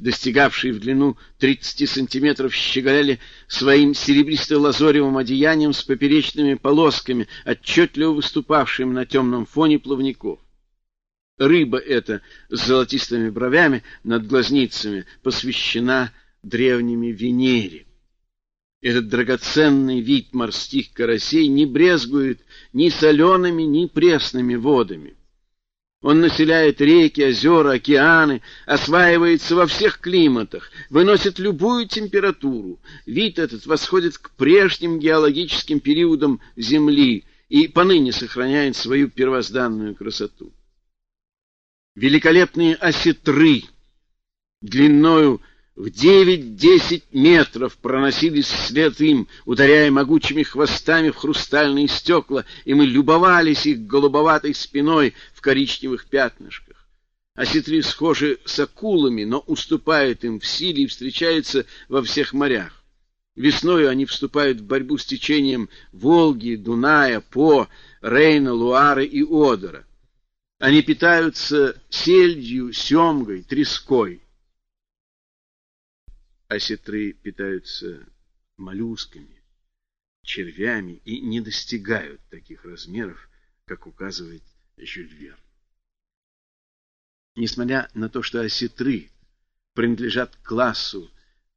достигавшие в длину 30 сантиметров, щеголяли своим серебристо-лазоревым одеянием с поперечными полосками, отчетливо выступавшими на темном фоне плавников. Рыба эта с золотистыми бровями над глазницами посвящена древними Венере. Этот драгоценный вид морских карасей не брезгует ни солеными, ни пресными водами. Он населяет реки, озера, океаны, осваивается во всех климатах, выносит любую температуру. Вид этот восходит к прежним геологическим периодам Земли и поныне сохраняет свою первозданную красоту. Великолепные осетры длиною в девять-десять метров проносились вслед им, ударяя могучими хвостами в хрустальные стекла, и мы любовались их голубоватой спиной в коричневых пятнышках. Осетри схожи с акулами, но уступают им в силе и встречаются во всех морях. Весною они вступают в борьбу с течением Волги, Дуная, По, Рейна, Луары и Одера. Они питаются сельдью, семгой, треской осетры питаются моллюсками, червями и не достигают таких размеров, как указывает Жюль Верн. Несмотря на то, что осетры принадлежат классу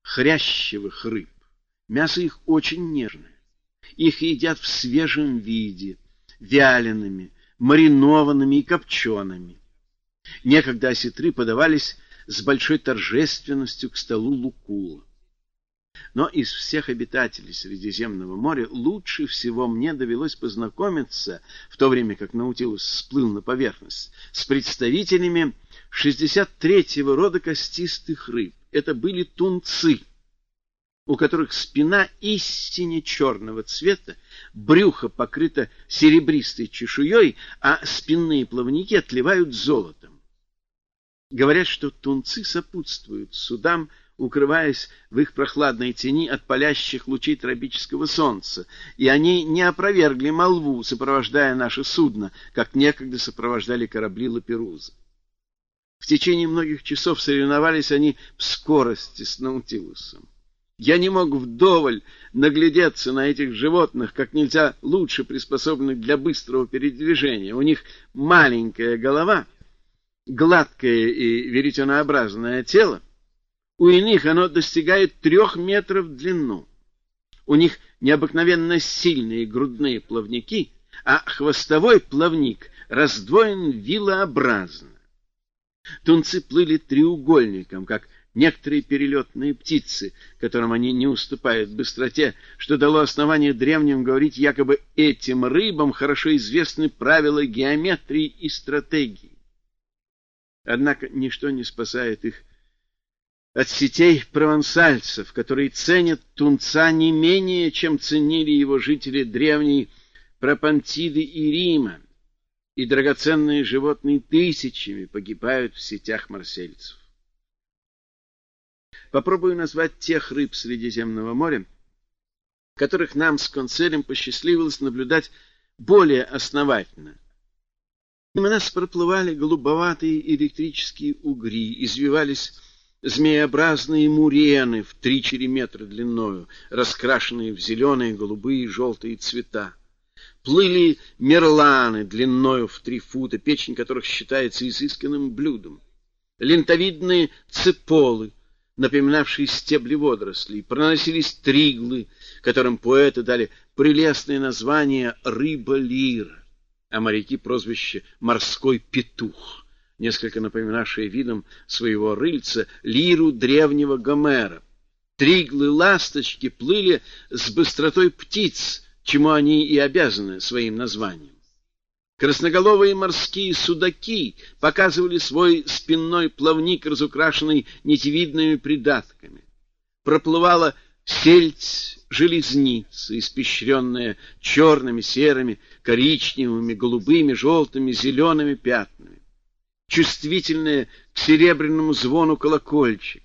хрящевых рыб, мясо их очень нежное. Их едят в свежем виде, вялеными, маринованными и копчеными. Некогда осетры подавались с большой торжественностью к столу Лукула. Но из всех обитателей Средиземного моря лучше всего мне довелось познакомиться, в то время как Наутилус всплыл на поверхность, с представителями 63-го рода костистых рыб. Это были тунцы, у которых спина истине черного цвета, брюхо покрыто серебристой чешуей, а спинные плавники отливают золотом. Говорят, что тунцы сопутствуют судам, укрываясь в их прохладной тени от палящих лучей тропического солнца, и они не опровергли молву, сопровождая наше судно, как некогда сопровождали корабли Лаперуза. В течение многих часов соревновались они в скорости с Наутилусом. Я не мог вдоволь наглядеться на этих животных, как нельзя лучше приспособленных для быстрого передвижения. У них маленькая голова — гладкое и веретенообразное тело, у иных оно достигает трех метров в длину. У них необыкновенно сильные грудные плавники, а хвостовой плавник раздвоен вилообразно. Тунцы плыли треугольником, как некоторые перелетные птицы, которым они не уступают в быстроте, что дало основание древним говорить, якобы этим рыбам хорошо известны правила геометрии и стратегии. Однако ничто не спасает их от сетей провансальцев, которые ценят тунца не менее, чем ценили его жители древней Пропантиды и Рима, и драгоценные животные тысячами погибают в сетях марсельцев. Попробую назвать тех рыб Средиземного моря, которых нам с концелем посчастливилось наблюдать более основательно, Мимо нас проплывали голубоватые электрические угри, извивались змееобразные мурены в три-четыре метра длиною, раскрашенные в зеленые, голубые и желтые цвета. Плыли мерланы длиною в три фута, печень которых считается изысканным блюдом. Лентовидные цеполы, напоминавшие стебли водорослей, проносились триглы, которым поэты дали прелестное название «рыба-лира» а моряки прозвище «морской петух», несколько напоминавшие видом своего рыльца лиру древнего Гомера. Триглы-ласточки плыли с быстротой птиц, чему они и обязаны своим названием. Красноголовые морские судаки показывали свой спинной плавник, разукрашенный нитевидными придатками. Проплывала сельдь железница, испещренная черными, серыми, коричневыми, голубыми, желтыми, зелеными пятнами, чувствительная к серебряному звону колокольчиков,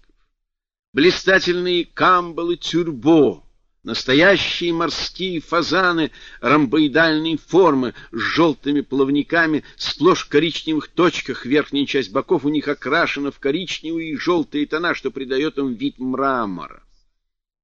блистательные камбалы тюрбо, Настоящие морские фазаны ромбоидальной формы с желтыми плавниками, сплошь в коричневых точках. Верхняя часть боков у них окрашена в коричневые и желтые тона, что придает им вид мрамора.